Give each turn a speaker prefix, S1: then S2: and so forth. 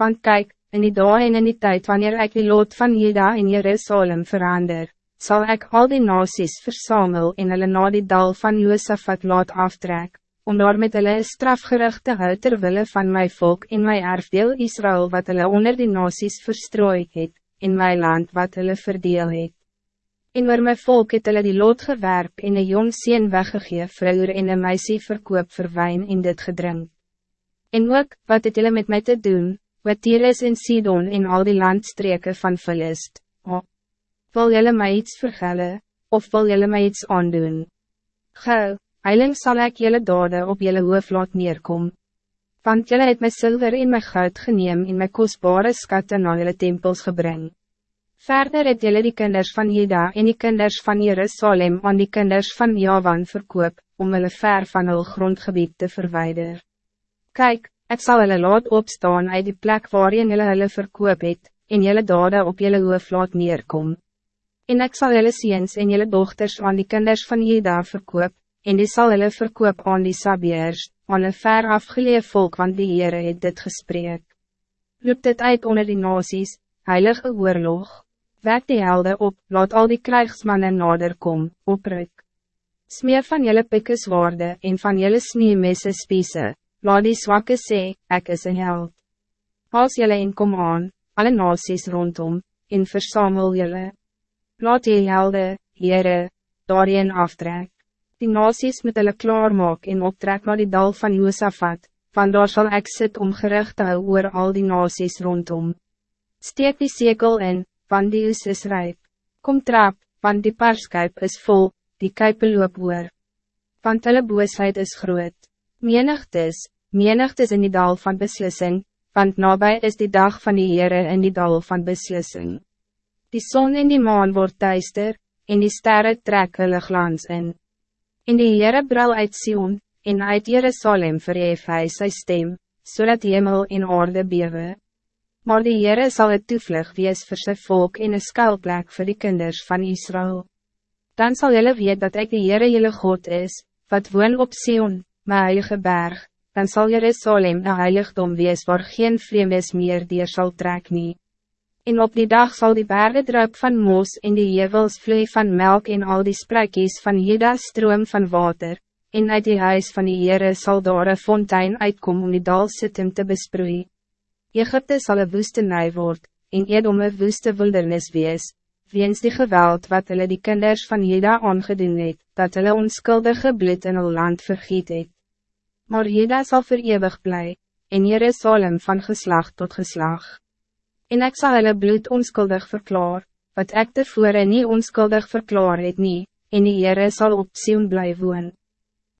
S1: Want kijk, in die dag en in die tijd wanneer ik die lood van Juda in Jerusalem verander, zal ik al die nasies versamel en hulle na die dal van Josafat laat aftrek, om daar met hulle een strafgericht te hou terwille van mijn volk in mijn erfdeel Israël wat hulle onder die nasies verstrooi het, in mijn land wat hulle verdeel het. En waar mijn volk het hulle die lood gewerp en een jong sien weggegeef vrouwer en een meisie verkoop vir wijn in dit gedrink. En ook, wat het hulle met mij te doen, wat hier is in Sidon en al die landstreken van Philist, oh. wil jylle my iets vergellen, of wil jylle my iets aandoen? Gauw, heiling zal ik jylle dade op jylle hoof laat neerkom. Want jylle het my zilver en my goud geneem en my kostbare skatte na jylle tempels gebring. Verder het jylle die kinders van Jeda en die kinders van Jerusalem aan die kinders van Javan verkoop, om hulle ver van hul grondgebied te verwijderen. Kijk, Ik zal hulle laat opstaan uit die plek waarin julle hulle verkoop het, en julle dade op julle hoof laat neerkom. En ik zal julle ziens en julle dochters aan die kinders van Jeda verkoop, en die zal hulle verkoop aan die Sabiers, aan een ver afgeleef volk, want die Heere het dit gesprek. Roep dit uit onder die nasies, heilige oorlog, wek die helde op, laat al die krijgsmannen nader kom, opryk. Smeer van julle pikkes waarde en van julle sneemesse spiese, Laat die zwakke sê, ek is een held. Als jylle in kom aan, alle nasies rondom, en versamel jylle. Laat die helde, Heere, daarin aftrek. Die nasies moet hulle klaarmaak en optrek naar die dal van Josafat, van daar sal ek sit om gericht te hou oor al die nasies rondom. Steek die sekel in, van die oes is rijp. Kom trap, want die parskuip is vol, die kuipe loop oor. Want hulle boosheid is groot. Menigtes, menigtes in die dal van beslissing, want nabij is die dag van die Heere in die dal van beslissing. Die zon en die maan wordt duister, en die sterren trek hulle glans in. En die Heere brul uit Sion, en uit Jerusalem verhef hy sy stem, so hemel en aarde bewe. Maar die Heere sal het toevlug wees vir sy volk en een skuilplek vir die kinders van Israël. Dan zal jullie weten dat ik de Heere jullie God is, wat woon op Sion, my heilige berg, dan zal Jerusalem een heiligdom wees waar geen vreemdes meer dier sal trek nie. En op die dag zal die bergen druip van moos en die jevels vloei van melk en al die sprekjes van Jeda stroom van water, en uit die huis van die Heere sal daar een fontein uitkom om die dalsitting te besproeien. Egypte zal een woestenij word, en Edom een woeste wildernis wees, weens die geweld wat hulle die kinders van Jeda aangedoen het, dat hulle onskuldige bloed in hulle land vergiet het. Maar Jeda zal voor eeuwig blij, en Jerusalem van geslag tot geslag. En ik zal hulle bloed onskuldig verklaar, wat ek tevore nie onskuldig verklaar het nie, en die Heere sal op Sion bly woon.